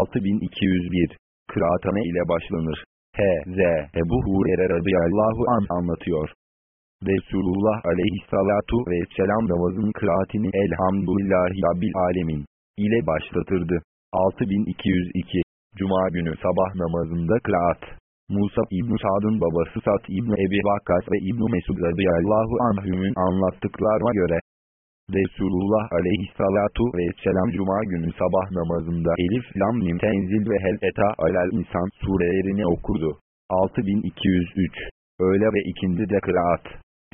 6201 Kıraatane ile başlanır. H.Z. Ebu Hurer'e radıyallahu an anlatıyor. Resulullah aleyhissalatu vesselam namazın kıraatini Elhamdülillahi Rabbil Alemin ile başlatırdı. 6202 Cuma günü sabah namazında kıraat. Musa İbn Sa'd'ın babası Sat İbn Ebi Vakkas ve İbn Mesud radıyallahu anhümün anlattıklarına göre Resulullah aleyhissalatu vesselam Cuma günü sabah namazında Elif, Lam, Mim, Tenzil ve Hel Eta Alel İnsan surelerini okurdu. 6203 Öğle ve ikindi de kıraat.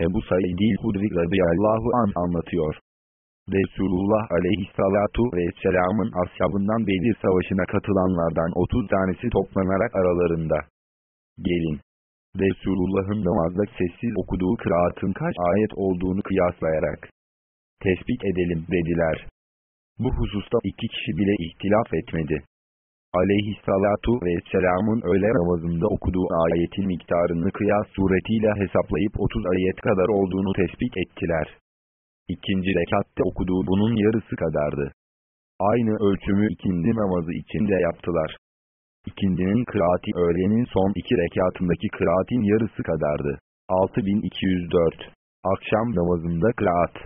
Ebu Said-i Hudri radıyallahu an anlatıyor. Resulullah aleyhissalatu vesselamın ashabından Bedir Savaşı'na katılanlardan 30 tanesi toplanarak aralarında. Gelin. Resulullah'ın namazda sessiz okuduğu kıraatın kaç ayet olduğunu kıyaslayarak tespit edelim dediler. Bu hususta iki kişi bile ihtilaf etmedi. Aleyhissalatu vesselamın öğle namazında okuduğu ayetin miktarını kıyas suretiyle hesaplayıp 30 ayet kadar olduğunu tespit ettiler. İkinci rekatte okuduğu bunun yarısı kadardı. Aynı ölçümü ikindi namazı için de yaptılar. İkindinin kıraati öğlenin son iki rekatındaki kıraatin yarısı kadardı. 6204 Akşam namazında kıraat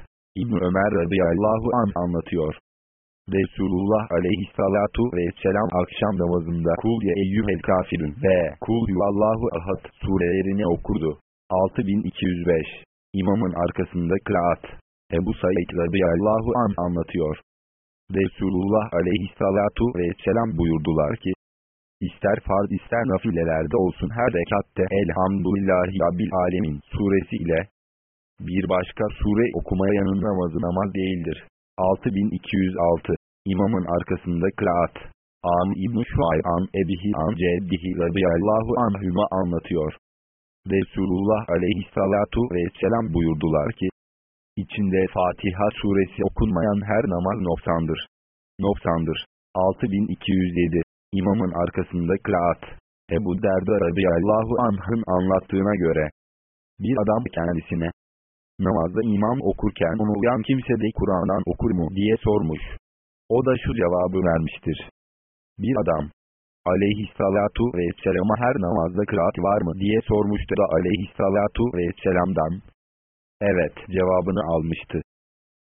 İbn Ömer radıyallahu an anlatıyor. Resulullah aleyhissalatu vesselam akşam namazında Kul ye eyyühel kafirün ve Kul yuvallahu ahad surelerini okurdu. 6205 İmamın arkasında kıraat. Ebu Said radıyallahu an anlatıyor. Resulullah aleyhissalatu vesselam buyurdular ki, İster farz ister nafilelerde olsun her rekatte Elhamdülillahi Rabbil Alemin suresi ile bir başka sure okumayanın namazı namaz değildir. 6206 İmamın arkasında kıraat. Am İbn-i Şuay'an Ebihi An Ceddihi radıyallahu anhüma anlatıyor. Resulullah aleyhissalatu vesselam buyurdular ki, içinde Fatiha suresi okunmayan her namaz noksandır. Noksandır. 6207 İmamın arkasında kıraat. Ebu Derda radıyallahu anh'ın anlattığına göre, bir adam kendisine, namazda imam okurken onu uyan kimse de Kur'an'dan okur mu diye sormuş. O da şu cevabı vermiştir. Bir adam, aleyhissalatu vesselama her namazda kıraat var mı diye sormuştu da aleyhissalatu vesselamdan. Evet cevabını almıştı.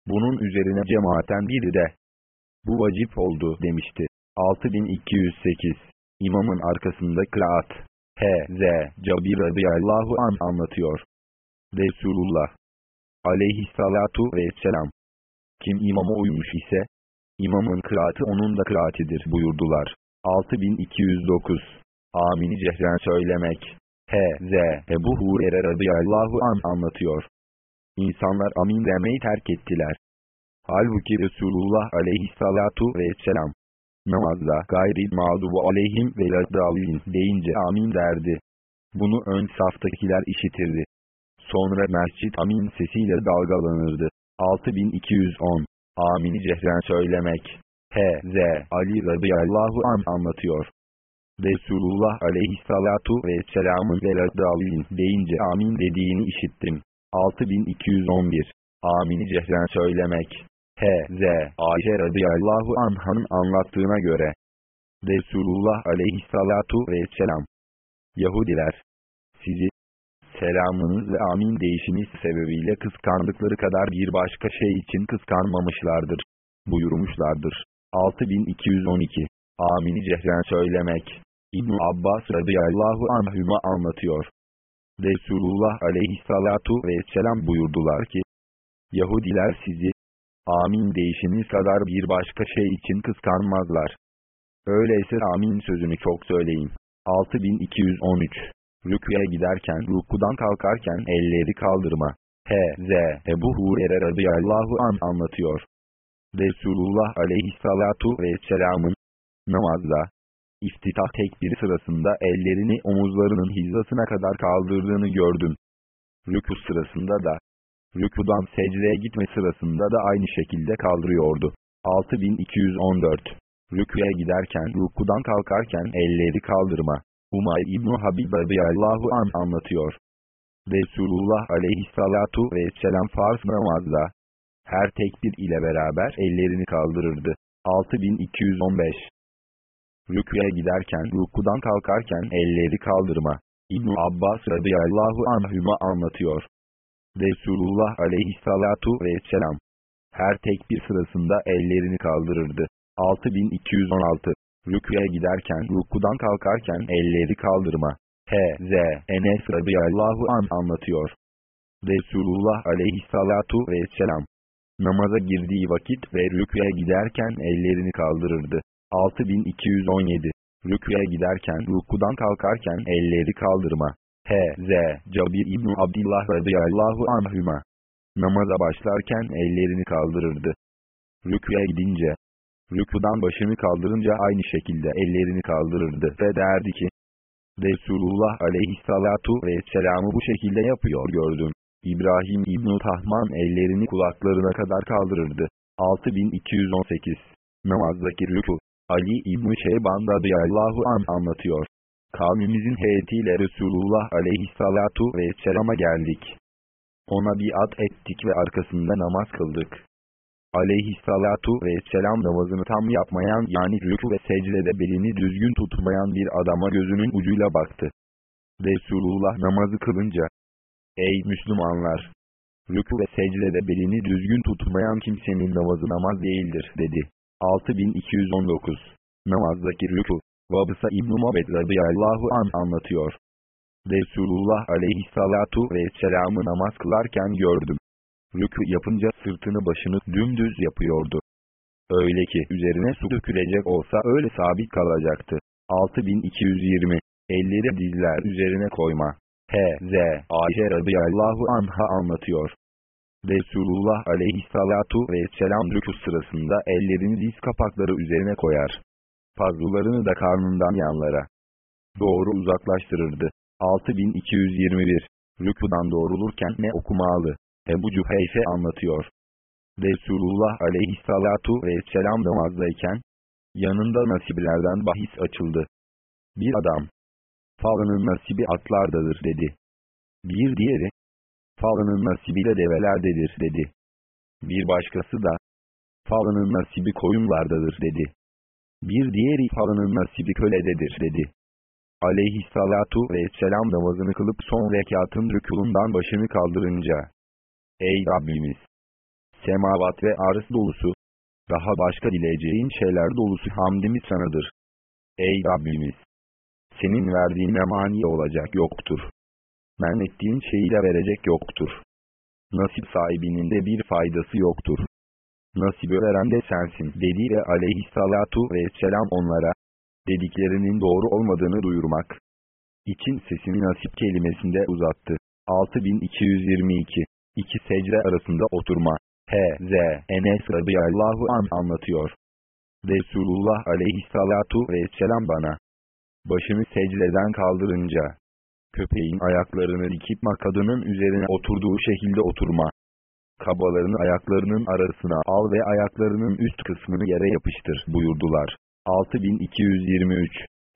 Bunun üzerine cemaaten biri de, bu vacip oldu demişti. 6208 İmamın arkasında kıraat. H.Z. Cabir radıyallahu an anlatıyor. Resulullah aleyhissalatu vesselam. Kim imama uymuş ise, imamın kıraatı onun da kıraatidir buyurdular. 6209 Amini cehren söylemek. H.Z. Ebu Hurer'e radıyallahu an anlatıyor. İnsanlar amin demeyi terk ettiler. Halbuki Resulullah aleyhissalatu vesselam, namazda gayri mağdubu aleyhim ve laddalin deyince amin derdi. Bunu ön saftakiler işitirdi. Sonra mescit amin sesiyle dalgalanırdı. 6210 Amini cehren söylemek. H.Z. Ali radıyallahu an anlatıyor. Resulullah aleyhissalatu vesselamın ve laddalin deyince amin dediğini işittim. 6211 Amini cehren söylemek. H.Z. Ayşe radıyallahu anh'ın anlattığına göre, Resulullah aleyhissalatu vesselam, Yahudiler, sizi, selamınız ve amin değişiniz sebebiyle kıskandıkları kadar bir başka şey için kıskanmamışlardır, buyurmuşlardır. 6212 Amini cehren söylemek, İbn Abbas radıyallahu anhüma anlatıyor. Resulullah aleyhissalatu vesselam buyurdular ki, Yahudiler sizi, amin değişiniz kadar bir başka şey için kıskanmazlar. Öyleyse amin sözünü çok söyleyin. 6213 Rüküye giderken rukudan kalkarken elleri kaldırma. H.Z. Ebu Hurer'e radıyallahu an anlatıyor. Resulullah aleyhissalatu vesselamın namazda iftitah tekbiri sırasında ellerini omuzlarının hizasına kadar kaldırdığını gördüm. Rükû sırasında da Rükudan secdeye gitme sırasında da aynı şekilde kaldırıyordu. 6214 Rüküye giderken rukudan kalkarken elleri kaldırma. Umay İbn Habib radıyallahu an anlatıyor. Resulullah aleyhissalatu vesselam farz namazda her tekbir ile beraber ellerini kaldırırdı. 6215 Rüküye giderken rukudan kalkarken elleri kaldırma. İbn Abbas radıyallahu anhüma anlatıyor. Resulullah aleyhissalatu vesselam her tekbir sırasında ellerini kaldırırdı. 6216 Rüküye giderken rukudan kalkarken elleri kaldırma. H.Z. Enes radıyallahu an anlatıyor. Resulullah aleyhissalatu vesselam namaza girdiği vakit ve rüküye giderken ellerini kaldırırdı. 6217 Rüküye giderken rukudan kalkarken elleri kaldırma. H.Z. Cabir İbni Abdillah radıyallahu anhüma. Namaza başlarken ellerini kaldırırdı. Rüküye gidince, rükudan başını kaldırınca aynı şekilde ellerini kaldırırdı ve derdi ki, Resulullah aleyhissalatu vesselam'ı bu şekilde yapıyor gördüm. İbrahim İbn Tahman ellerini kulaklarına kadar kaldırırdı. 6218 Namazdaki rükû Ali İbn Şeyban radıyallahu an anlatıyor. Kavmimizin heyetiyle Resulullah aleyhissalatu vesselama geldik. Ona bir at ettik ve arkasında namaz kıldık. Aleyhissalatu vesselam namazını tam yapmayan yani rükû ve secdede belini düzgün tutmayan bir adama gözünün ucuyla baktı. Resulullah namazı kılınca, Ey Müslümanlar! Rükû ve secdede belini düzgün tutmayan kimsenin namazı namaz değildir dedi. 6219 Namazdaki rükû Vabısa İbn-i Mabed radıyallahu an anlatıyor. Resulullah aleyhissalatu vesselam'ı namaz kılarken gördüm. Rükû yapınca sırtını başını dümdüz yapıyordu. Öyle ki üzerine su dökülecek olsa öyle sabit kalacaktı. 6220 Elleri dizler üzerine koyma. H.Z. Ayşe radıyallahu anha anlatıyor. Resulullah aleyhissalatu vesselam rükû sırasında ellerini diz kapakları üzerine koyar. Fazlularını da karnından yanlara doğru uzaklaştırırdı. 6221 Rükudan doğrulurken ne okumalı? Ebu Cüheyfe anlatıyor. Resulullah aleyhissalatu vesselam namazdayken, yanında nasiblerden bahis açıldı. Bir adam, falanın nasibi atlardadır dedi. Bir diğeri, falanın nasibi de develerdedir dedi. Bir başkası da, falanın nasibi koyunlardadır dedi. Bir diğeri falanın nasibi kölededir dedi. Aleyhissalatu vesselam namazını kılıp son rekatın rükulundan başını kaldırınca, Ey Rabbimiz! Semavat ve arz dolusu, daha başka dileyeceğin şeyler dolusu hamdimiz sanadır. Ey Rabbimiz! Senin verdiğine mani olacak yoktur. Men ettiğin şeyi de verecek yoktur. Nasip sahibinin de bir faydası yoktur. Nasibi veren de sensin dedi ve aleyhissalatu vesselam onlara, dediklerinin doğru olmadığını duyurmak için sesini nasip kelimesinde uzattı. 6222 İki secde arasında oturma. H.Z. Enes radıyallahu an anlatıyor. Resulullah aleyhissalatu vesselam bana, başını secdeden kaldırınca, köpeğin ayaklarını dikip makadının üzerine oturduğu şekilde oturma. Kabalarını ayaklarının arasına al ve ayaklarının üst kısmını yere yapıştır buyurdular. 6223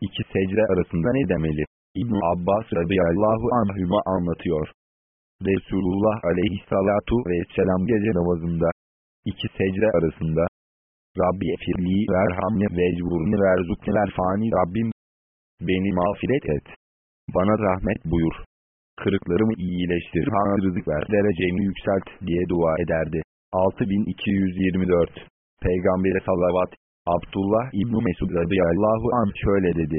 İki secde arasında ne demeli? İbn Abbas radıyallahu anhüma anlatıyor. Resulullah aleyhissalatu vesselam gece namazında, iki secde arasında, Rabbi efirli verhamne vecburni verzukne verfani Rabbim, beni mağfiret et, bana rahmet buyur, kırıklarımı iyileştir, bana rızık ver, derecemi yükselt diye dua ederdi. 6224 Peygamber'e salavat, Abdullah İbni Mesud radıyallahu anh şöyle dedi.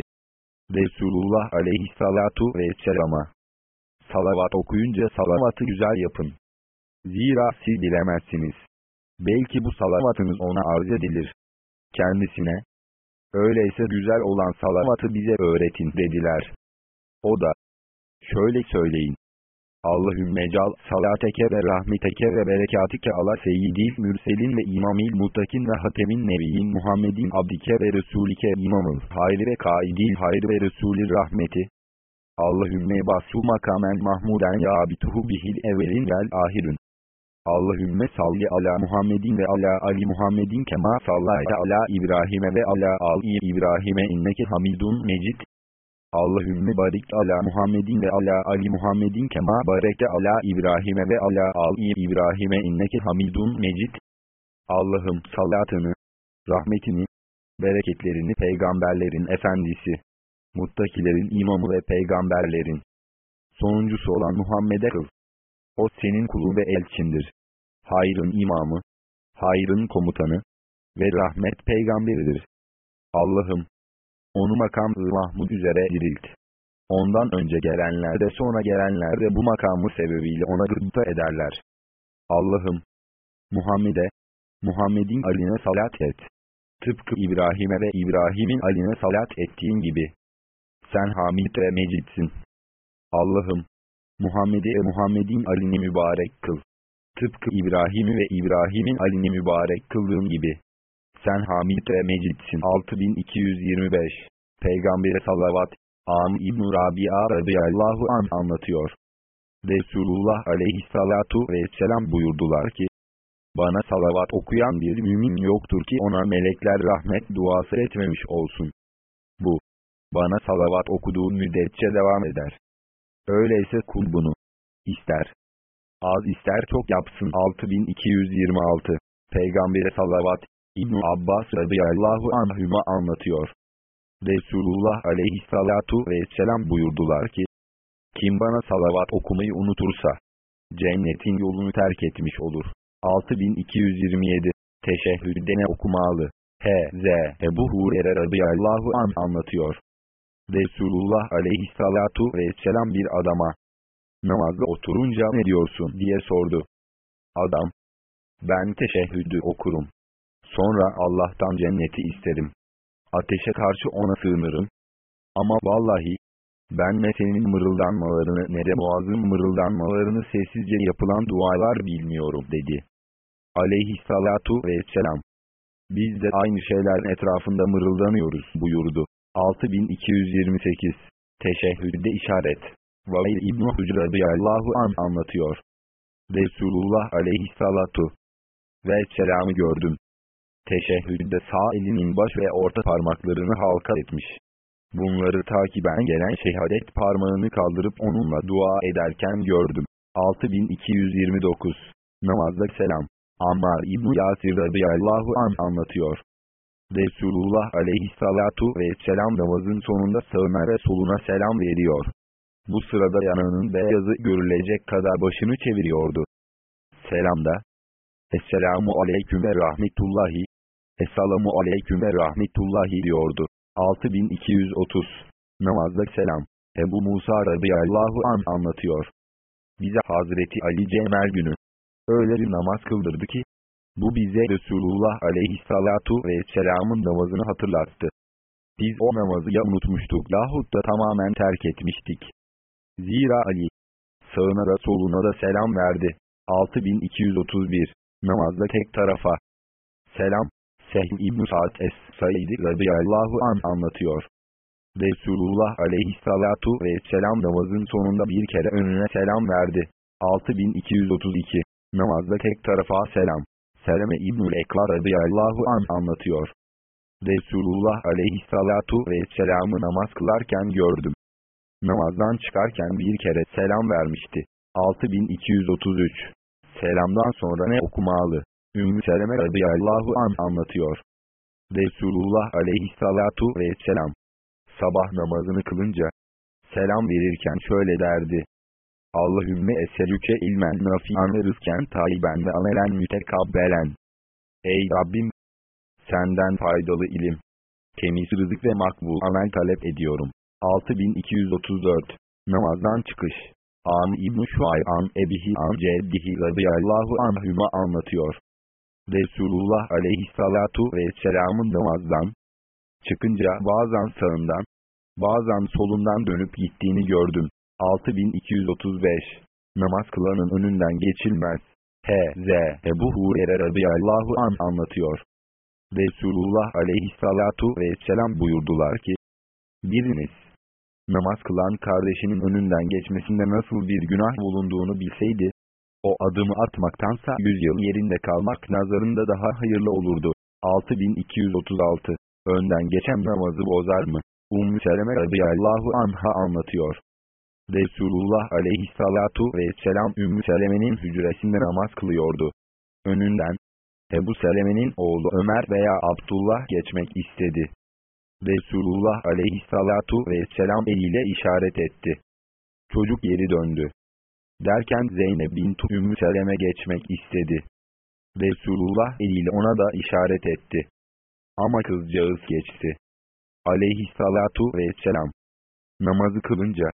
Resulullah aleyhissalatu vesselama, salavat okuyunca salavatı güzel yapın. Zira siz bilemezsiniz. Belki bu salavatınız ona arz edilir. Kendisine, öyleyse güzel olan salavatı bize öğretin dediler. O da, şöyle söyleyin. Allahümme cal salateke ve rahmeteke ve berekatike ala seyyidil mürselin ve imamil mutakin ve hatemin nebiyin Muhammedin abdike ve resulike imamıl hayri ve kaidil hayri ve resulü rahmeti. Allahümme basu makamen mahmuden ya abituhu bihil evvelin vel ahirün. Allahümme salli ala Muhammedin ve ala Ali Muhammedin kema sallayte ala İbrahim'e ve ala al-i İbrahim'e inneke hamidun mecid. Allahümme barik ala Muhammedin ve ala Ali Muhammedin kema barekte ala İbrahim'e ve ala al-i İbrahim'e inneke hamidun mecid. Allah'ım salatını, rahmetini, bereketlerini peygamberlerin efendisi, muttakilerin imamı ve peygamberlerin sonuncusu olan Muhammed'e kıl. O senin kulun ve elçindir. Hayrın imamı, hayrın komutanı ve rahmet peygamberidir. Allah'ım, onu makam Mahmud üzere dirilt. Ondan önce gelenler de sonra gelenler de bu makamı sebebiyle ona gıpta ederler. Allah'ım, Muhammed'e, Muhammed'in aline salat et. Tıpkı İbrahim'e ve İbrahim'in aline salat ettiğin gibi. Sen hamid ve mecidsin. Allah'ım, Muhammed'i ve Muhammed'in alini mübarek kıl. Tıpkı İbrahim'i ve İbrahim'in alini mübarek kıldığın gibi. Sen hamid ve mecidsin. 6225 Peygamber'e salavat, Am İbn-i Rabia radıyallahu an anlatıyor. Resulullah aleyhissalatu vesselam buyurdular ki, bana salavat okuyan bir mümin yoktur ki ona melekler rahmet duası etmemiş olsun. Bana salavat okuduğu müddetçe devam eder. Öyleyse kul bunu ister. Az ister çok yapsın 6226. Peygamber'e salavat İbn Abbas radıyallahu anhüma anlatıyor. Resulullah aleyhissalatu vesselam buyurdular ki, kim bana salavat okumayı unutursa, cennetin yolunu terk etmiş olur. 6227 Teşehhüdde ne okumalı? H.Z. Ebu Hurer'e radıyallahu an anlatıyor. Resulullah aleyhissalatu vesselam bir adama, namazda oturunca ne diyorsun diye sordu. Adam, ben teşehhüdü okurum. Sonra Allah'tan cenneti isterim. Ateşe karşı ona sığınırım. Ama vallahi, ben ne senin mırıldanmalarını ne de boğazın mırıldanmalarını sessizce yapılan dualar bilmiyorum dedi. Aleyhissalatu vesselam. Biz de aynı şeylerin etrafında mırıldanıyoruz buyurdu. 6228 Teşehhüdde işaret Vail İbn-i radıyallahu an anlatıyor. Resulullah aleyhissalatu ve selamı gördüm. Teşehhüdde sağ elinin baş ve orta parmaklarını halka etmiş. Bunları takiben gelen şehadet parmağını kaldırıp onunla dua ederken gördüm. 6229 Namazda selam Ammar İbn Yasir radıyallahu an anlatıyor. Resulullah aleyhissalatu vesselam namazın sonunda sağına ve soluna selam veriyor. Bu sırada yanının beyazı görülecek kadar başını çeviriyordu. Selamda, Esselamu aleyküm ve rahmetullahi, Esselamu aleyküm ve rahmetullahi diyordu. 6230 Namazda selam, Ebu Musa radıyallahu an anlatıyor. Bize Hazreti Ali Cemal günü, öyle bir namaz kıldırdı ki, bu bize Resulullah aleyhissalatu vesselamın namazını hatırlattı. Biz o namazı ya unutmuştuk yahut da tamamen terk etmiştik. Zira Ali, sağına da soluna da selam verdi. 6231 Namazda tek tarafa. Selam, Sehl İbn-i Sa'd Es-Said'i radıyallahu an anlatıyor. Resulullah aleyhissalatu vesselam namazın sonunda bir kere önüne selam verdi. 6232 Namazda tek tarafa selam. Seleme İbnül Ekla radıyallahu an anlatıyor. Resulullah aleyhissalatu vesselam'ı namaz kılarken gördüm. Namazdan çıkarken bir kere selam vermişti. 6233 Selamdan sonra ne okumalı? Ümmü Seleme radıyallahu an anlatıyor. Resulullah aleyhissalatu vesselam sabah namazını kılınca selam verirken şöyle derdi. Allahümme eselüke ilmen nafi'an ve rızken tayyiben ve amelen mütekabbelen. Ey Rabbim! Senden faydalı ilim, temiz rızık ve makbul amel talep ediyorum. 6234 Namazdan çıkış An İbn-i Şuay'an Ebihi An Ceddihi radıyallahu anhüma anlatıyor. Resulullah aleyhissalatu vesselamın namazdan çıkınca bazen sağından, bazen solundan dönüp gittiğini gördüm. 6235 Namaz kılanın önünden geçilmez. H.Z. Ebu Hurer'e radıyallahu an anlatıyor. Resulullah aleyhissalatu vesselam buyurdular ki, Biriniz, namaz kılan kardeşinin önünden geçmesinde nasıl bir günah bulunduğunu bilseydi, o adımı atmaktansa yüz yıl yerinde kalmak nazarında daha hayırlı olurdu. 6236 Önden geçen namazı bozar mı? Ümmü Seleme radıyallahu anha anlatıyor. Resulullah aleyhissalatu vesselam Ümmü Seleme'nin hücresinde namaz kılıyordu. Önünden, Ebu Seleme'nin oğlu Ömer veya Abdullah geçmek istedi. Resulullah aleyhissalatu vesselam eliyle işaret etti. Çocuk geri döndü. Derken Zeynep bin Ümmü Seleme geçmek istedi. Resulullah eliyle ona da işaret etti. Ama kızcağız geçti. Aleyhissalatu vesselam. Namazı kılınca.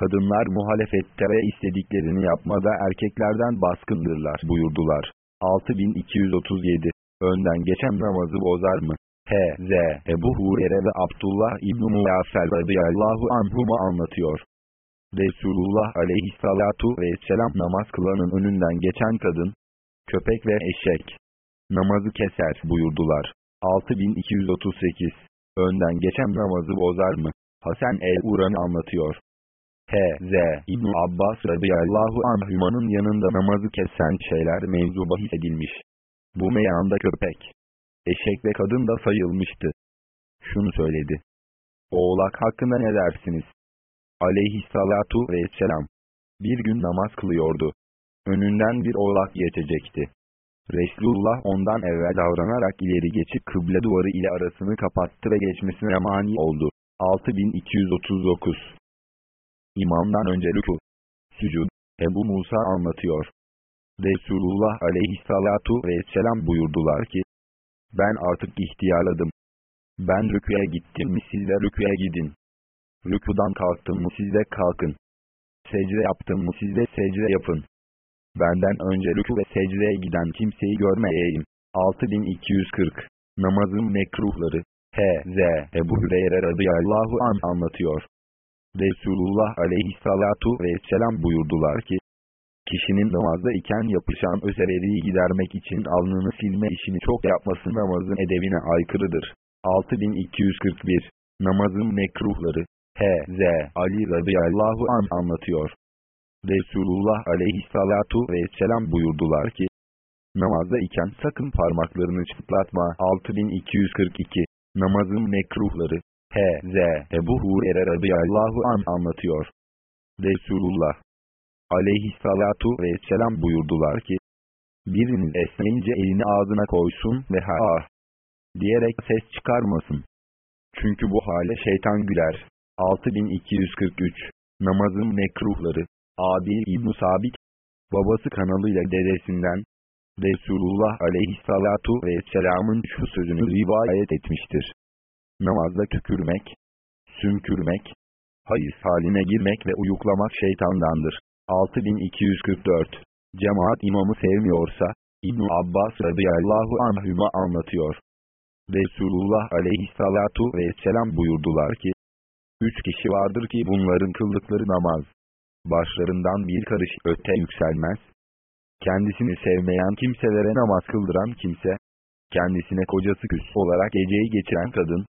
Kadınlar muhalefette istediklerini yapmada erkeklerden baskındırlar buyurdular. 6237 Önden geçen namazı bozar mı? H.Z. Ebu Hurer'e ve Abdullah İbn-i Muyassel radıyallahu anhuma anlatıyor. Resulullah aleyhissalatu vesselam namaz kılanın önünden geçen kadın, köpek ve eşek namazı keser buyurdular. 6238 Önden geçen namazı bozar mı? Hasan el-Uran anlatıyor. H.Z. İbn Abbas radıyallahu anhümanın yanında namazı kesen şeyler mevzu bahis edilmiş. Bu meyanda köpek, eşek ve kadın da sayılmıştı. Şunu söyledi. Oğlak hakkında ne dersiniz? Aleyhissalatu vesselam. Bir gün namaz kılıyordu. Önünden bir oğlak geçecekti. Resulullah ondan evvel davranarak ileri geçip kıble duvarı ile arasını kapattı ve geçmesine mani oldu. 6239 İmamdan önce rükû, sücud, Ebu Musa anlatıyor. Resulullah aleyhissalatu vesselam buyurdular ki, ben artık ihtiyarladım. Ben rüküye gittim mi siz de rüküye gidin. Rükudan kalktım mı siz de kalkın. Secde yaptım mı siz de secde yapın. Benden önce rükü ve secdeye giden kimseyi görmeyeyim. 6240 Namazın mekruhları H.Z. Ebu Hüreyre radıyallahu an anlatıyor. Resulullah aleyhissalatu vesselam buyurdular ki, Kişinin namazda iken yapışan özelliği gidermek için alnını silme işini çok yapması namazın edebine aykırıdır. 6241 Namazın mekruhları H.Z. Ali radıyallahu an anlatıyor. Resulullah aleyhissalatu vesselam buyurdular ki, Namazda iken sakın parmaklarını çıtlatma. 6242 Namazın mekruhları H.Z. Ebu Hurer'e radıyallahu an anlatıyor. Resulullah aleyhissalatu vesselam buyurdular ki, biriniz esneyince elini ağzına koysun ve ha ah diyerek ses çıkarmasın. Çünkü bu hale şeytan güler. 6243 Namazın mekruhları Adil İbn Sabit Babası kanalıyla dedesinden Resulullah aleyhissalatu vesselamın şu sözünü rivayet etmiştir. Namazda tükürmek, sümkürmek, hayız haline girmek ve uyuklamak şeytandandır. 6244 Cemaat imamı sevmiyorsa, İbn Abbas radıyallahu anhüma anlatıyor. Resulullah aleyhissalatu vesselam buyurdular ki, Üç kişi vardır ki bunların kıldıkları namaz, başlarından bir karış öte yükselmez. Kendisini sevmeyen kimselere namaz kıldıran kimse, kendisine kocası küs olarak geceyi geçiren kadın,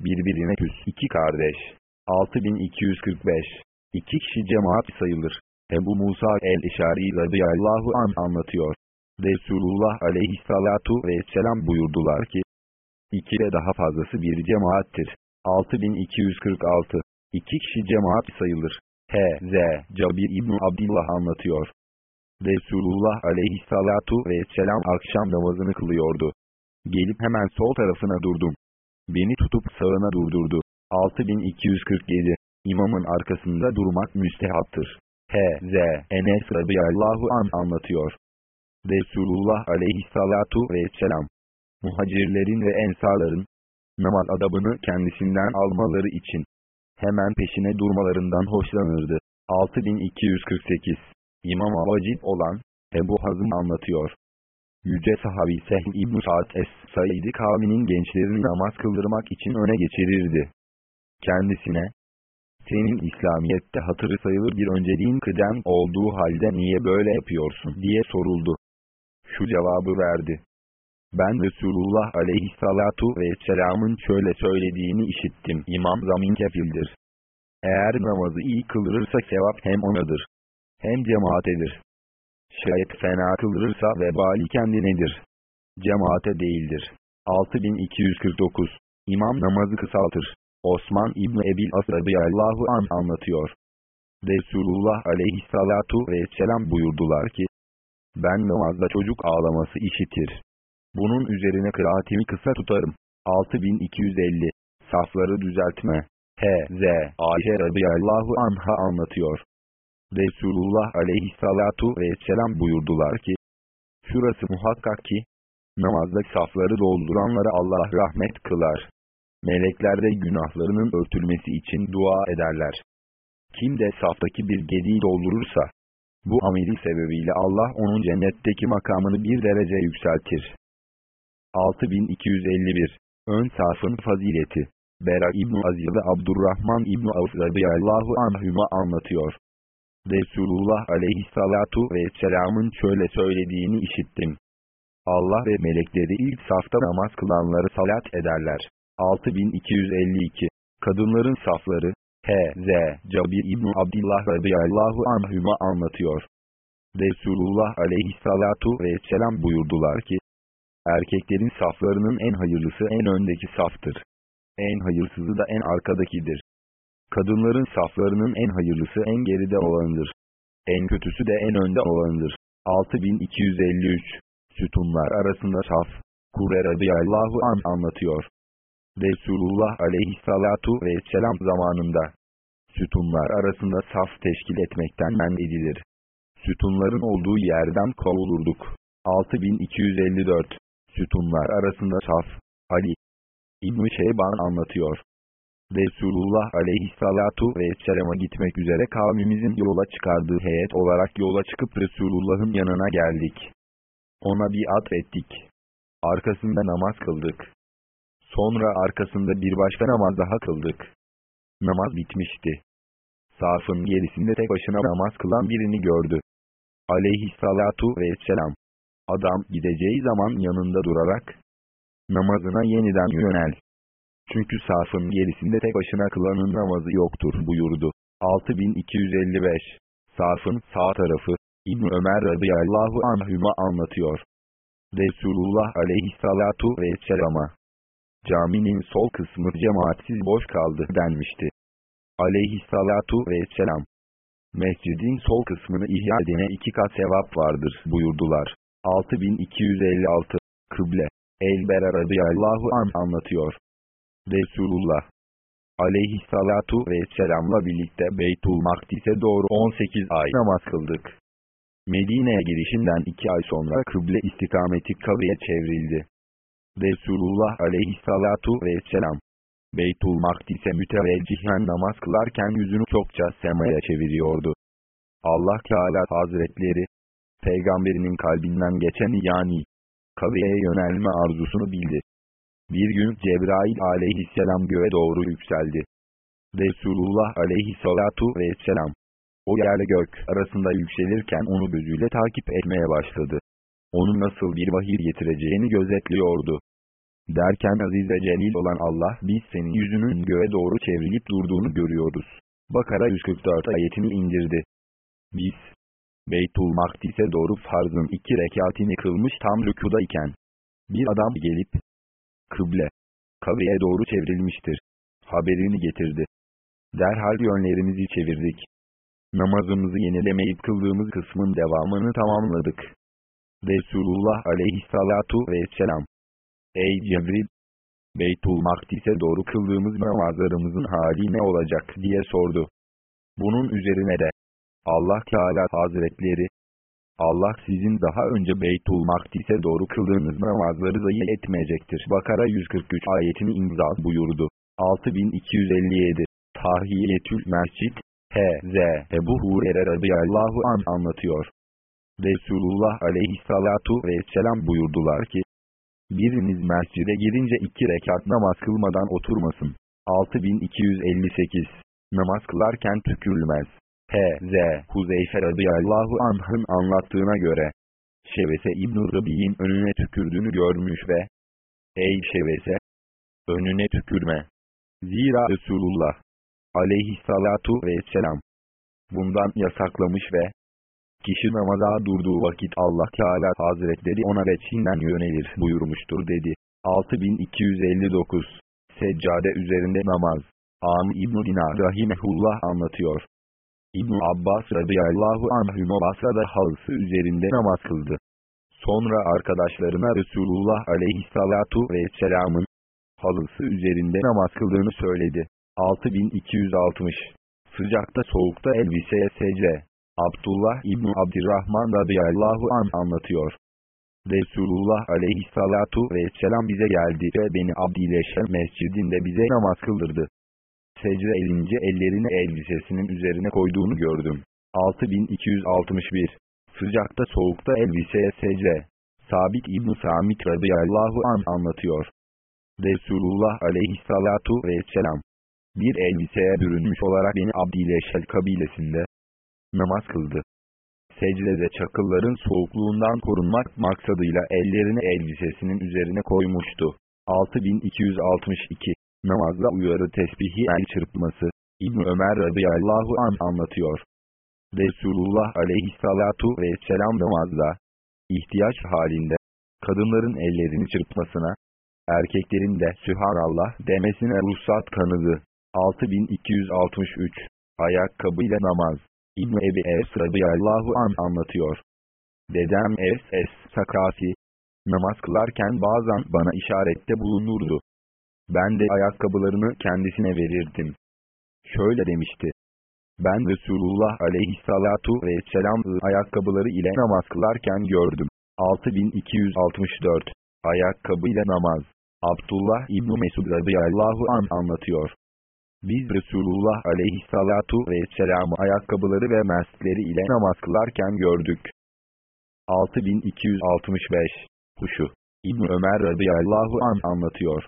birbirine küs iki kardeş. 6245 İki kişi cemaat sayılır. Ebu Musa el-İşari radıyallahu an anlatıyor. Resulullah aleyhissalatu vesselam buyurdular ki, İkide daha fazlası bir cemaattir. 6246 İki kişi cemaat sayılır. H.Z. Cabir İbn Abdillah anlatıyor. Resulullah aleyhissalatu vesselam akşam namazını kılıyordu. Gelip hemen sol tarafına durdum. Beni tutup sağına durdurdu. 6247 İmamın arkasında durmak müstehaptır. H.Z. Enes radıyallahu an anlatıyor. Resulullah aleyhissalatu vesselam, muhacirlerin ve ensarların, namaz adabını kendisinden almaları için, hemen peşine durmalarından hoşlanırdı. 6248 İmama vacip olan, Ebu Hazım anlatıyor. Yüce sahabi Sehl İbn-i Sa'd Es-Said'i kavminin gençlerini namaz kıldırmak için öne geçirirdi. Kendisine, senin İslamiyet'te hatırı sayılır bir önceliğin kıdem olduğu halde niye böyle yapıyorsun diye soruldu. Şu cevabı verdi. Ben Resulullah aleyhissalatu vesselamın şöyle söylediğini işittim. İmam zamin kefildir. Eğer namazı iyi kıldırırsa sevap hem onadır. Hem cemaatedir. Şayet fena kıldırırsa vebali kendinedir. Cemaate değildir. 6249 İmam namazı kısaltır. Osman İbni Ebil As an anlatıyor. Resulullah aleyhissalatu vesselam buyurdular ki, ben namazda çocuk ağlaması işitir. Bunun üzerine kıraatimi kısa tutarım. 6250 Safları düzeltme H.Z. Ayşe radıyallahu anha anlatıyor. Resulullah aleyhissalatu vesselam buyurdular ki, Şurası muhakkak ki, namazda safları dolduranlara Allah rahmet kılar. Melekler de günahlarının örtülmesi için dua ederler. Kim de saftaki bir gediği doldurursa, bu ameli sebebiyle Allah onun cennetteki makamını bir derece yükseltir. 6251 Ön safın fazileti Bera İbn-i Aziz'de Abdurrahman İbn-i Avf radıyallahu anhüma anlatıyor. Resulullah aleyhissalatu vesselamın şöyle söylediğini işittim. Allah ve melekleri ilk safta namaz kılanları salat ederler. 6252 Kadınların safları H.Z. Cabir İbn Abdullah radıyallahu anhüma anlatıyor. Resulullah aleyhissalatu vesselam buyurdular ki, Erkeklerin saflarının en hayırlısı en öndeki saftır. En hayırsızı da en arkadakidir. Kadınların saflarının en hayırlısı en geride olanıdır. En kötüsü de en önde olanıdır. 6253 Sütunlar arasında saf, Kure radıyallahu an anlatıyor. Resulullah aleyhissalatu vesselam zamanında sütunlar arasında saf teşkil etmekten men edilir. Sütunların olduğu yerden kovulurduk. 6254 Sütunlar arasında saf, Ali İbn-i Şeyban anlatıyor. Resulullah aleyhissalatu vesselama gitmek üzere kavmimizin yola çıkardığı heyet olarak yola çıkıp Resulullah'ın yanına geldik. Ona bir at ettik. Arkasında namaz kıldık. Sonra arkasında bir başka namaz daha kıldık. Namaz bitmişti. Safın gerisinde tek başına namaz kılan birini gördü. Aleyhissalatu vesselam. Adam gideceği zaman yanında durarak, namazına yeniden yönel. Çünkü safın gerisinde tek başına kılanın namazı yoktur buyurdu. 6255 Safın sağ tarafı, İbn Ömer radıyallahu anhüma anlatıyor. Resulullah aleyhissalatu vesselama caminin sol kısmı cemaatsiz boş kaldı denmişti. Aleyhissalatu vesselam. Mescidin sol kısmını ihya edene iki kat sevap vardır buyurdular. 6256 Kıble El-Bera radıyallahu an anlatıyor. Resulullah aleyhissalatu vesselamla birlikte Beytul Makdis'e doğru 18 ay namaz kıldık. Medine'ye girişinden iki ay sonra kıble istikameti kaviye çevrildi. Resulullah aleyhissalatu vesselam, Beytul Makdis'e müteveccihen namaz kılarken yüzünü çokça semaya çeviriyordu. Allah Teala Hazretleri, peygamberinin kalbinden geçen yani, kaviye yönelme arzusunu bildi. Bir gün Cebrail aleyhisselam göğe doğru yükseldi. Resulullah aleyhissalatu vesselam, o yerle gök arasında yükselirken onu gözüyle takip etmeye başladı. Onun nasıl bir vahiy getireceğini gözetliyordu. Derken aziz ve celil olan Allah biz senin yüzünün göğe doğru çevrilip durduğunu görüyoruz. Bakara 144 ayetini indirdi. Biz, Beytul Makdis'e doğru farzın iki rekatini kılmış tam rükudayken, bir adam gelip, kıble, kabriye doğru çevrilmiştir, haberini getirdi. Derhal yönlerimizi çevirdik. Namazımızı yenilemeyip kıldığımız kısmın devamını tamamladık. Resulullah aleyhissalatu vesselam, Ey Cebril! Beytul Makdis'e doğru kıldığımız namazlarımızın hali ne olacak diye sordu. Bunun üzerine de Allah Teala Hazretleri Allah sizin daha önce Beytul Makdis'e doğru kıldığınız namazları zayi etmeyecektir. Bakara 143 ayetini imza buyurdu. 6257 Tahiyetül Mescid H.Z. Ebu Hurer'e radıyallahu an anlatıyor. Resulullah aleyhissalatu vesselam buyurdular ki, Biriniz mescide girince iki rekat namaz kılmadan oturmasın. 6258 Namaz kılarken tükürülmez. H.Z. Huzeyfe radıyallahu anh'ın anlattığına göre, Şevese İbn-i Rabi'nin önüne tükürdüğünü görmüş ve, Ey Şevese! Önüne tükürme. Zira Resulullah aleyhissalatu vesselam bundan yasaklamış ve Kişi namaza durduğu vakit Allah Teala Hazretleri ona veçhinden yönelir buyurmuştur dedi. 6259 Seccade üzerinde namaz Am İbn-i Rahimehullah anlatıyor. İbn Abbas radıyallahu anhüme Basra'da halısı üzerinde namaz kıldı. Sonra arkadaşlarına Resulullah aleyhissalatu vesselamın halısı üzerinde namaz kıldığını söyledi. 6260 Sıcakta soğukta elbiseye secde. Abdullah İbni Abdirrahman radıyallahu an anlatıyor. Resulullah aleyhissalatu vesselam bize geldi ve beni Abdileşe mescidinde bize namaz kıldırdı. Secde elince ellerini elbisesinin üzerine koyduğunu gördüm. 6261 Sıcakta soğukta elbiseye secde. Sabit İbn Samit radıyallahu an anlatıyor. Resulullah aleyhissalatu vesselam bir elbiseye bürünmüş olarak beni Abdileşel kabilesinde namaz kıldı. Secdede çakılların soğukluğundan korunmak maksadıyla ellerini elbisesinin üzerine koymuştu. 6262 Namazda uyarı tesbihi el çırpması İbn Ömer radıyallahu an anlatıyor. Resulullah aleyhissalatu vesselam namazda ihtiyaç halinde kadınların ellerini çırpmasına, erkeklerin de Süharallah demesine ruhsat kanıdı. 6263 Ayakkabıyla namaz İbn Ebi Es radıyallahu an anlatıyor. Dedem Es Es Sakasi namaz kılarken bazen bana işarette bulunurdu. Ben de ayakkabılarını kendisine verirdim. Şöyle demişti. Ben Resulullah aleyhissalatu vesselam ayakkabıları ile namaz kılarken gördüm. 6264 Ayakkabıyla namaz Abdullah İbni Mesud radıyallahu an anlatıyor. Biz Resulullah aleyhissalatu vesselam'ı ayakkabıları ve mesleri ile namaz kılarken gördük. 6265 Huşu İbn Ömer radıyallahu an anlatıyor.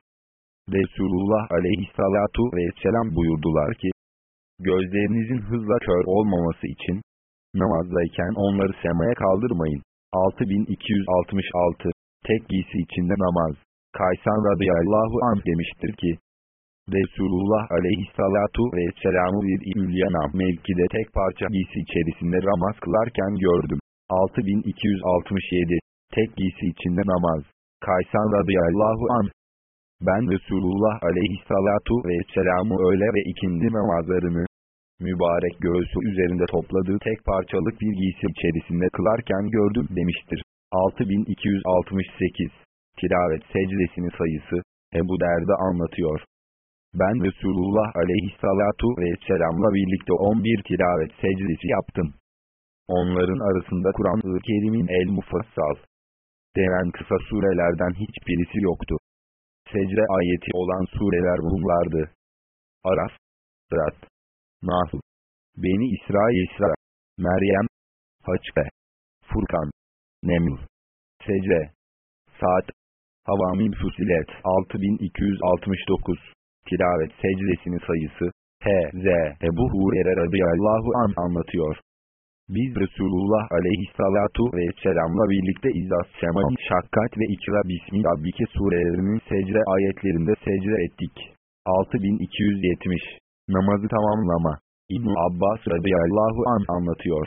Resulullah aleyhissalatu vesselam buyurdular ki, Gözlerinizin hızla kör olmaması için, namazdayken onları semaya kaldırmayın. 6266 Tek giysi içinde namaz. Kaysan radıyallahu anh demiştir ki, Resulullah aleyhissalatu vesselam'ı bir ülyana mevkide tek parça giysi içerisinde namaz kılarken gördüm. 6267 Tek giysi içinde namaz. Kaysan radıyallahu anh ben Resulullah aleyhissalatu vesselam'ı öğle ve ikindi namazlarını, mübarek göğsü üzerinde topladığı tek parçalık bir giysi içerisinde kılarken gördüm demiştir. 6268 Tilavet secdesinin sayısı, Ebu Derda anlatıyor. Ben Resulullah aleyhissalatu vesselamla birlikte 11 tilavet secdesi yaptım. Onların arasında Kur'an-ı Kerim'in el-Mufassal denen kısa surelerden hiçbirisi yoktu. Secde ayeti olan sureler bunlardı. Araf, Rad, Nahl, Beni İsrail İsra, Meryem, Haçbe, Furkan, Neml, Secde, Saat, Havamim Fusilet 6269 Tilavet secdesinin sayısı H.Z. Ebu Hurer'e radıyallahu an anlatıyor. Biz Resulullah aleyhissalatu vesselamla birlikte İzzas Seman, Şakkat ve İkra Bismi Rabbike surelerinin secde ayetlerinde secde ettik. 6270 Namazı tamamlama İbn Abbas radıyallahu an anlatıyor.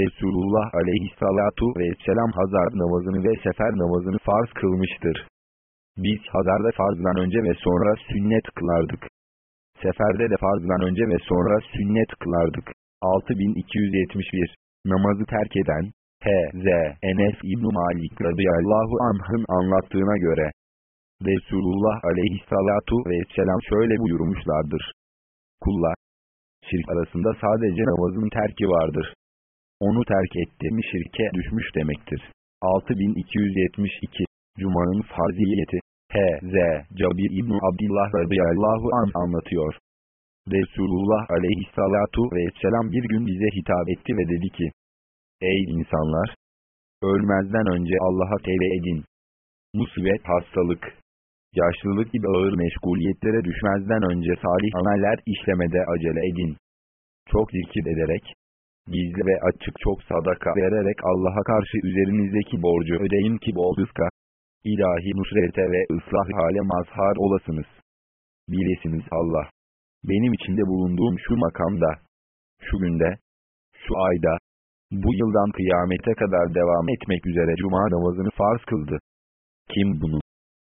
Resulullah aleyhissalatu vesselam hazar namazını ve sefer namazını farz kılmıştır. Biz hazarda farzdan önce ve sonra sünnet kılardık. Seferde de farzdan önce ve sonra sünnet kılardık. 6271 Namazı terk eden H.Z. Enes İbn Malik radıyallahu anh'ın anlattığına göre Resulullah aleyhissalatu vesselam şöyle buyurmuşlardır. Kullar, şirk arasında sadece namazın terki vardır. Onu terk etti mi şirke düşmüş demektir. 6272 Cuma'nın farziyeti H.Z. Cabir İbn Abdillah radıyallahu an anlatıyor. Resulullah aleyhissalatu vesselam bir gün bize hitap etti ve dedi ki, Ey insanlar! Ölmezden önce Allah'a tevbe edin. Musibet hastalık, yaşlılık gibi ağır meşguliyetlere düşmezden önce salih ameller işlemede acele edin. Çok zikir ederek, gizli ve açık çok sadaka vererek Allah'a karşı üzerinizdeki borcu ödeyin ki bol rızka, ilahi nusrete ve ıslah hale mazhar olasınız. Bilesiniz Allah, benim içinde bulunduğum şu makamda, şu günde, şu ayda, bu yıldan kıyamete kadar devam etmek üzere cuma namazını farz kıldı. Kim bunu,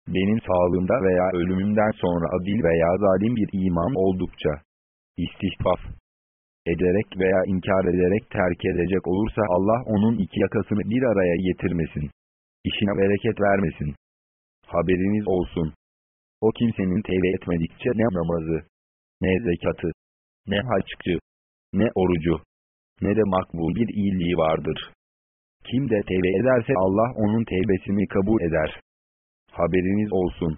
benim sağlığımda veya ölümümden sonra adil veya zalim bir imam oldukça, istihfaf ederek veya inkar ederek terk edecek olursa Allah onun iki yakasını bir araya getirmesin. işine bereket vermesin. Haberiniz olsun. O kimsenin tevbe etmedikçe ne namazı, ne zekatı, ne haccı, ne orucu, ne de makbul bir iyiliği vardır. Kim de tevbe ederse Allah onun tevbesini kabul eder. Haberiniz olsun.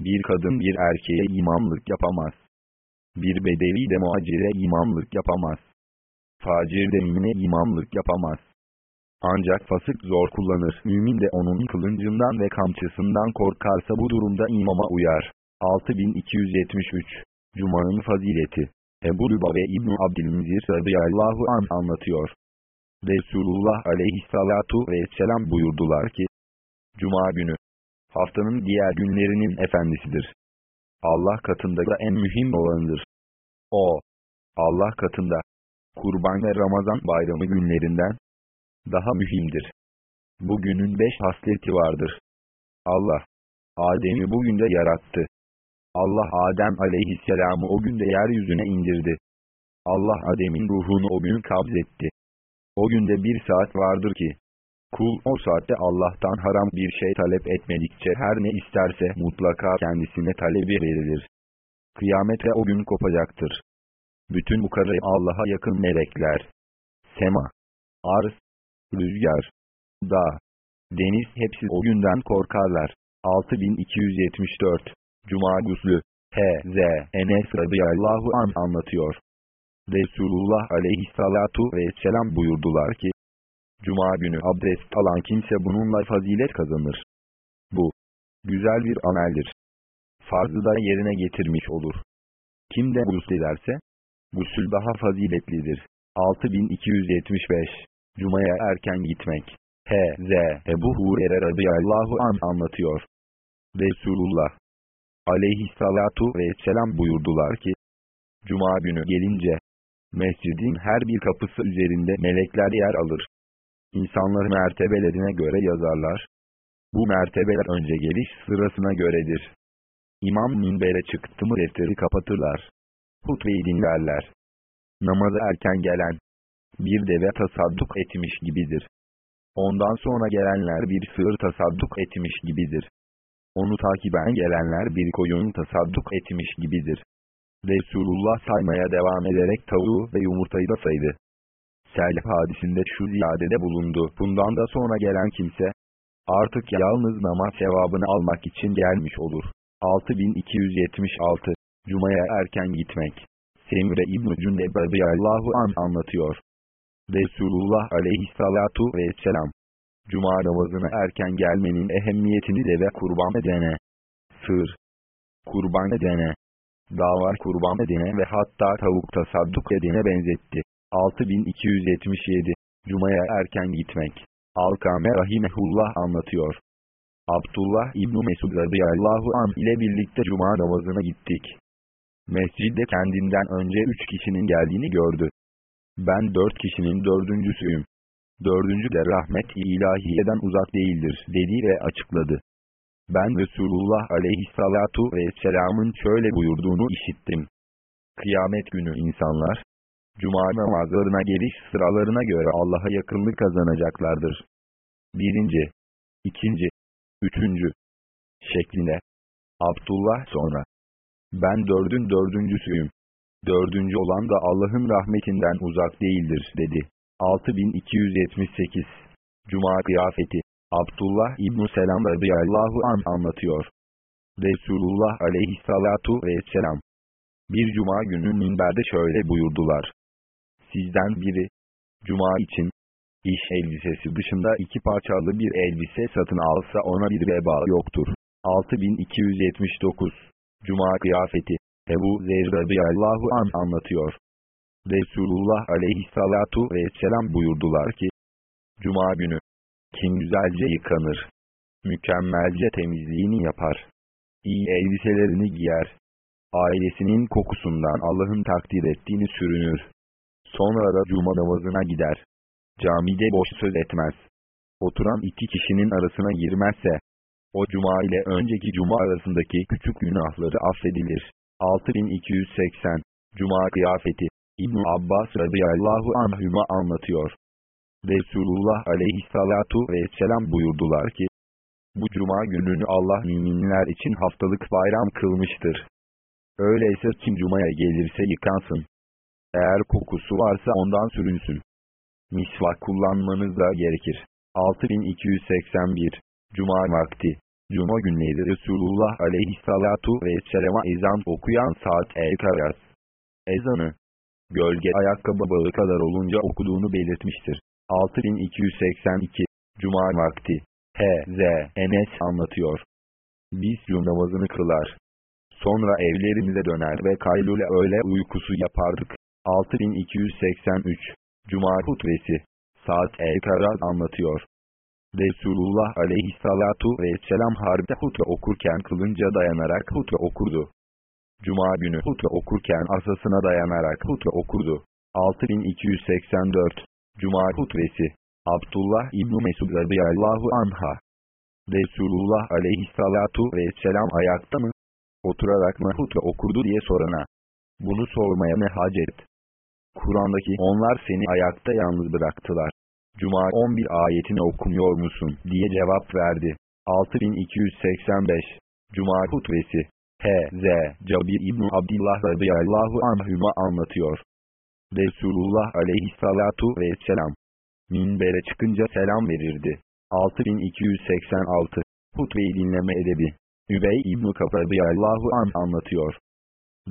Bir kadın bir erkeğe imamlık yapamaz. Bir bedevi de muhacire imamlık yapamaz. Facir de mümine imamlık yapamaz. Ancak fasık zor kullanır. Mümin de onun kılıncından ve kamçısından korkarsa bu durumda imama uyar. 6273 Cuma'nın fazileti Ebu Lübabe İbn-i Abdülmüzir radıyallahu an anlatıyor. Resulullah aleyhissalatu vesselam buyurdular ki, Cuma günü, haftanın diğer günlerinin efendisidir. Allah katında da en mühim olanıdır. O, Allah katında, kurban ve Ramazan bayramı günlerinden, daha mühimdir. Bugünün beş hasleti vardır. Allah, Adem'i bugün de yarattı. Allah Adem aleyhisselamı o günde yeryüzüne indirdi. Allah Adem'in ruhunu o gün kabzetti. O günde bir saat vardır ki, kul o saatte Allah'tan haram bir şey talep etmedikçe her ne isterse mutlaka kendisine talebi verilir. Kıyamete o gün kopacaktır. Bütün bu karı Allah'a yakın melekler, sema, arz, rüzgar, dağ, deniz hepsi o günden korkarlar. 6274 Cuma Guslü H.Z. Enes radıyallahu an anlatıyor. Resulullah aleyhissalatu vesselam buyurdular ki, Cuma günü abdest alan kimse bununla fazilet kazanır. Bu, güzel bir ameldir. Farzı da yerine getirmiş olur. Kim de guslederse, gusül daha faziletlidir. 6275 Cuma'ya erken gitmek. H.Z. Ebu Hurer'e radıyallahu an anlatıyor. Resulullah aleyhissalatu vesselam buyurdular ki, Cuma günü gelince, mescidin her bir kapısı üzerinde melekler yer alır. İnsanları mertebelerine göre yazarlar. Bu mertebeler önce geliş sırasına göredir. İmam minbere çıktı mı defteri kapatırlar. Hutbeyi dinlerler. Namaza erken gelen, bir deve tasadduk etmiş gibidir. Ondan sonra gelenler bir sığır tasadduk etmiş gibidir. Onu takiben gelenler bir koyun tasadduk etmiş gibidir. Resulullah saymaya devam ederek tavuğu ve yumurtayı da saydı. Selh hadisinde şu ziyadede bulundu. Bundan da sonra gelen kimse, artık yalnız namaz sevabını almak için gelmiş olur. 6276 Cuma'ya erken gitmek Semire İbn-i Cündeb radıyallahu an anlatıyor. Resulullah aleyhissalatu vesselam, Cuma namazına erken gelmenin ehemmiyetini deve kurban edene, sığır, kurban edene, davar kurban edene ve hatta tavuk tasadduk edene benzetti. 6277 Cuma'ya erken gitmek Alkame Rahimehullah anlatıyor. Abdullah İbn Mesud radıyallahu an ile birlikte Cuma namazına gittik. Mescidde kendinden önce üç kişinin geldiğini gördü. Ben dört kişinin dördüncüsüyüm. Dördüncü de rahmet-i ilahiyeden uzak değildir dedi ve açıkladı. Ben Resulullah aleyhissalatu vesselamın şöyle buyurduğunu işittim. Kıyamet günü insanlar, Cuma namazlarına geliş sıralarına göre Allah'a yakınlık kazanacaklardır. Birinci, ikinci, üçüncü şeklinde. Abdullah sonra. Ben dördün dördüncüsüyüm. Dördüncü olan da Allah'ın rahmetinden uzak değildir dedi. 6278 Cuma kıyafeti Abdullah İbn Selam radıyallahu an anlatıyor. Resulullah aleyhissalatu vesselam bir cuma günü minberde şöyle buyurdular. Sizden biri, cuma için, iş elbisesi dışında iki parçalı bir elbise satın alsa ona bir veba yoktur. 6279 Cuma kıyafeti Ebu Zer radıyallahu an anlatıyor. Resulullah aleyhissalatu vesselam buyurdular ki, Cuma günü, kim güzelce yıkanır, mükemmelce temizliğini yapar, iyi elbiselerini giyer, ailesinin kokusundan Allah'ın takdir ettiğini sürünür, sonra da cuma namazına gider, camide boş söz etmez, oturan iki kişinin arasına girmezse, o cuma ile önceki cuma arasındaki küçük günahları affedilir. 6280 Cuma kıyafeti İbn Abbas radıyallahu anhüma anlatıyor. Resulullah aleyhissalatu vesselam buyurdular ki, bu cuma gününü Allah müminler için haftalık bayram kılmıştır. Öyleyse kim cumaya gelirse yıkansın. Eğer kokusu varsa ondan sürünsün. Misvak kullanmanız da gerekir. 6281 Cuma vakti Cuma günleri Resulullah aleyhissalatu vesselama ezan okuyan saat el-karas. Ezanı gölge ayakkabı bağı kadar olunca okuduğunu belirtmiştir. 6282 Cuma vakti H.Z. Enes anlatıyor. Biz namazını kılar. Sonra evlerimize döner ve kaylule öğle uykusu yapardık. 6283 Cuma hutbesi Saat el-Karaz anlatıyor. Resulullah aleyhissalatu vesselam harbe hutbe okurken kılınca dayanarak hutbe okurdu. Cuma günü hutbe okurken asasına dayanarak hutbe okurdu. 6284 Cuma hutbesi Abdullah İbni Mesud radıyallahu anha Resulullah aleyhissalatu vesselam ayakta mı? Oturarak mı hutbe okurdu diye sorana. Bunu sormaya ne hacet? Kur'an'daki onlar seni ayakta yalnız bıraktılar. Cuma 11 ayetini okumuyor musun diye cevap verdi. 6285 Cuma hutbesi H.Z. Cabir İbni Abdillah radıyallahu anhüma anlatıyor. Resulullah aleyhissalatu vesselam minbere çıkınca selam verirdi. 6286 Hutbeyi dinleme edebi Übey İbni Kaf radıyallahu an anlatıyor.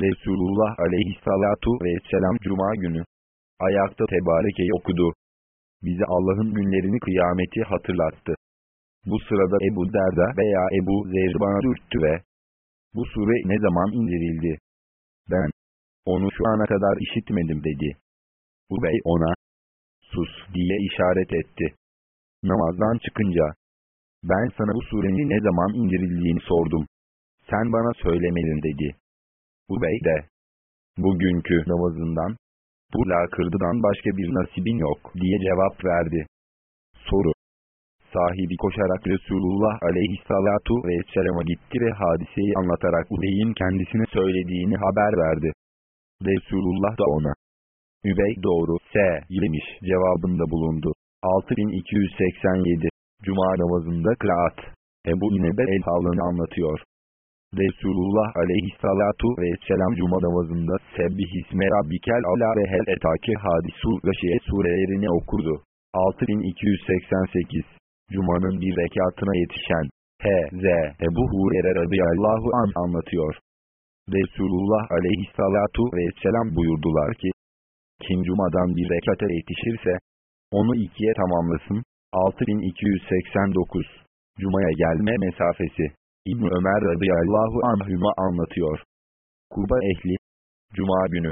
Resulullah aleyhissalatu vesselam cuma günü ayakta tebarekeyi okudu. Bize Allah'ın günlerini kıyameti hatırlattı. Bu sırada Ebu Derda veya Ebu Zer bana dürttü ve bu sure ne zaman indirildi? Ben onu şu ana kadar işitmedim dedi. Ubey ona sus diye işaret etti. Namazdan çıkınca ben sana bu surenin ne zaman indirildiğini sordum. Sen bana söylemedin dedi. Ubey de bugünkü namazından bu lakırdıdan başka bir nasibin yok diye cevap verdi. Soru Sahibi koşarak Resulullah aleyhissalatu vesselama gitti ve hadiseyi anlatarak Ubey'in kendisine söylediğini haber verdi. Resulullah da ona Übey doğru S yemiş cevabında bulundu. 6287 Cuma namazında kıraat Ebu İnebe el-Havlan'ı anlatıyor. Resulullah aleyhissalatu vesselam cuma namazında Sebbihisme Rabbikel ala ve hel etake hadisu ve surelerini okurdu. 6288 Cuma'nın bir rekatına yetişen H.Z. Ebu Hurer'e radıyallahu an anlatıyor. Resulullah aleyhissalatu vesselam buyurdular ki, kim Cuma'dan bir rekate yetişirse, onu ikiye tamamlasın. 6289 Cuma'ya gelme mesafesi İbn Ömer radıyallahu anhüma anlatıyor. Kuba ehli, Cuma günü,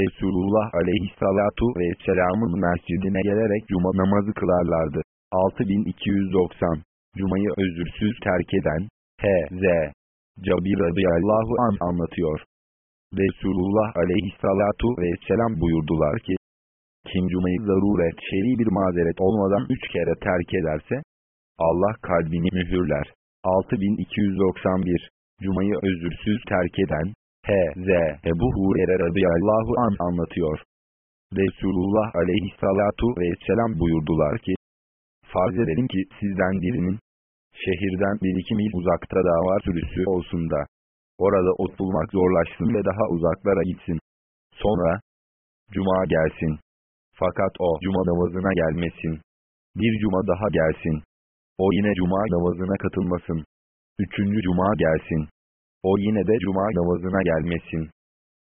Resulullah aleyhissalatu vesselamın mescidine gelerek Cuma namazı kılarlardı. 6290 Cuma'yı özürsüz terk eden, H.Z. Cabir radıyallahu an anlatıyor. Resulullah aleyhissalatu vesselam buyurdular ki, kim Cuma'yı zaruret şer'i bir mazeret olmadan üç kere terk ederse, Allah kalbini mühürler. 6291 Cuma'yı özürsüz terk eden H.Z. Ebu Hurer'e radıyallahu an anlatıyor. Resulullah aleyhissalatu vesselam buyurdular ki, Farz edelim ki sizden birinin, şehirden bir iki mil uzakta dava sürüsü olsun da, orada ot bulmak zorlaşsın ve daha uzaklara gitsin. Sonra, Cuma gelsin. Fakat o Cuma namazına gelmesin. Bir Cuma daha gelsin. O yine cuma namazına katılmasın. Üçüncü cuma gelsin. O yine de cuma namazına gelmesin.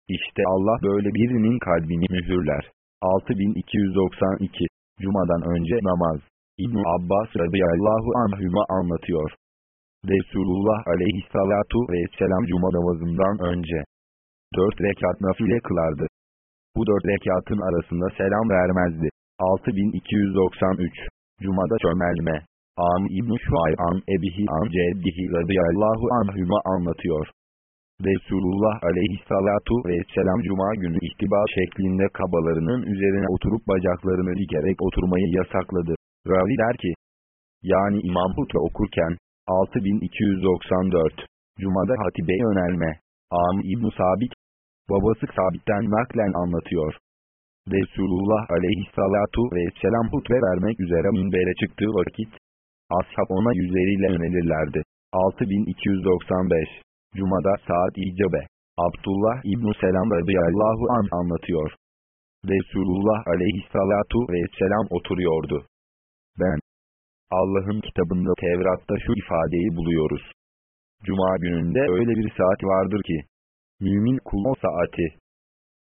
İşte Allah böyle birinin kalbini mühürler. 6292 Cuma'dan önce namaz. İbn Abbas radıyallahu anhüma anlatıyor. Resulullah aleyhissalatu vesselam cuma namazından önce dört rekat nafile kılardı. Bu dört rekatın arasında selam vermezdi. 6293 Cuma'da çömelme. Am İbn-i Şuay'an Ebihi An Ceddihi radıyallahu anhüma anlatıyor. Resulullah aleyhissalatu vesselam cuma günü ihtiba şeklinde kabalarının üzerine oturup bacaklarını dikerek oturmayı yasakladı. Ravi der ki, yani İmam Hutbe okurken, 6294, Cuma'da hatibe yönelme, Am İbn Sabit, babası Sabit'ten naklen anlatıyor. Resulullah aleyhissalatu vesselam hutbe vermek üzere minbere çıktığı vakit, ashab ona yüzleriyle yönelirlerdi. 6295 Cuma'da saat icabe Abdullah İbn Selam radıyallahu an anlatıyor. Resulullah aleyhissalatu vesselam oturuyordu. Ben, Allah'ın kitabında Tevrat'ta şu ifadeyi buluyoruz. Cuma gününde öyle bir saat vardır ki, mümin kul o saati,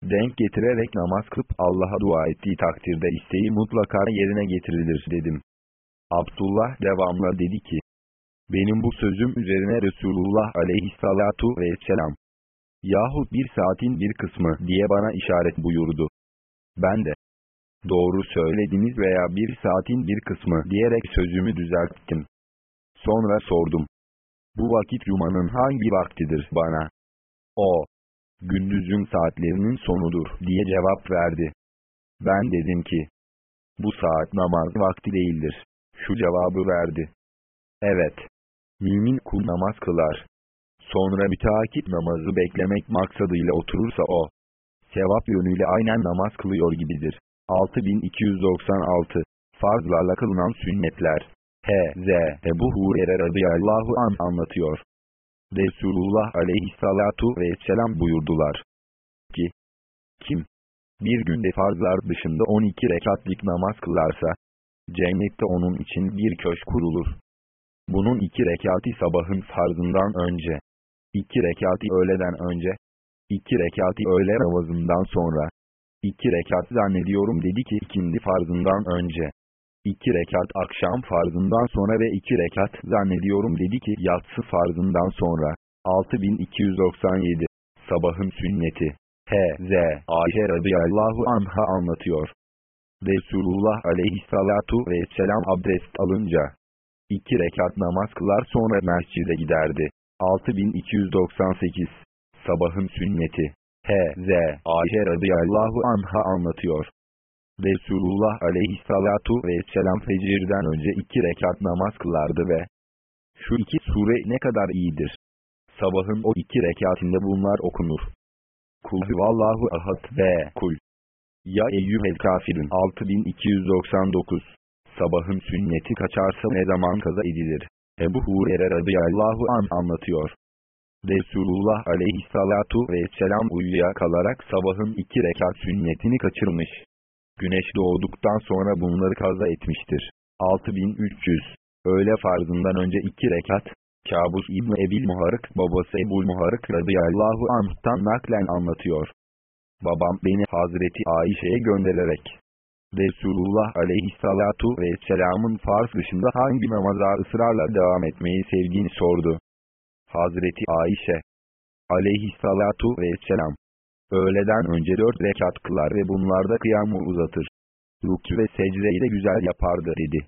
denk getirerek namaz kılıp Allah'a dua ettiği takdirde isteği mutlaka yerine getirilir dedim. Abdullah devamla dedi ki, benim bu sözüm üzerine Resulullah aleyhissalatu vesselam, yahut bir saatin bir kısmı diye bana işaret buyurdu. Ben de, doğru söylediniz veya bir saatin bir kısmı diyerek sözümü düzelttim. Sonra sordum. Bu vakit Cuma'nın hangi vaktidir bana? O, gündüzün saatlerinin sonudur diye cevap verdi. Ben dedim ki, bu saat namaz vakti değildir. Şu cevabı verdi. Evet, mümin kul namaz kılar. Sonra müteakip namazı beklemek maksadıyla oturursa o, sevap yönüyle aynen namaz kılıyor gibidir. 6296 Farzlarla kılınan sünnetler H.Z. Ebu Hurer'e radıyallahu an anlatıyor. Resulullah aleyhissalatu vesselam buyurdular ki, kim, bir günde farzlar dışında 12 rekatlik namaz kılarsa, cennette onun için bir köşk kurulur. Bunun iki rekati sabahın farzından önce, iki rekati öğleden önce, iki rekati öğle namazından sonra, iki rekat zannediyorum dedi ki ikindi farzından önce, iki rekat akşam farzından sonra ve iki rekat zannediyorum dedi ki yatsı farzından sonra, 6297, sabahın sünneti, H.Z. Ayşe radıyallahu anha anlatıyor. Resulullah aleyhissalatu vesselam abdest alınca, iki rekat namaz kılar sonra mescide giderdi. 6298 Sabahın sünneti H.Z. Ayşe radıyallahu anha anlatıyor. Resulullah aleyhissalatu vesselam fecirden önce iki rekat namaz kılardı ve şu iki sure ne kadar iyidir. Sabahın o iki rekatinde bunlar okunur. Kul huvallahu ahad ve kul. Ya eyyühel kafirun 6299 Sabahın sünneti kaçarsa ne zaman kaza edilir? Ebu Hurer'e radıyallahu an anlatıyor. Resulullah aleyhissalatu vesselam uyuya kalarak sabahın iki rekat sünnetini kaçırmış. Güneş doğduktan sonra bunları kaza etmiştir. 6300 Öğle farzından önce iki rekat, Kabus İbni Ebil Muharık babası Ebul Muharık radıyallahu anh'tan naklen anlatıyor. Babam beni Hazreti Ayşe'ye göndererek, Resulullah aleyhissalatu vesselamın farz dışında hangi namaza ısrarla devam etmeyi sevdiğini sordu. Hazreti Ayşe aleyhissalatu vesselam öğleden önce dört rekat kılar ve bunlarda kıyamı uzatır. Rükû ve secdeyi de güzel yapardı dedi.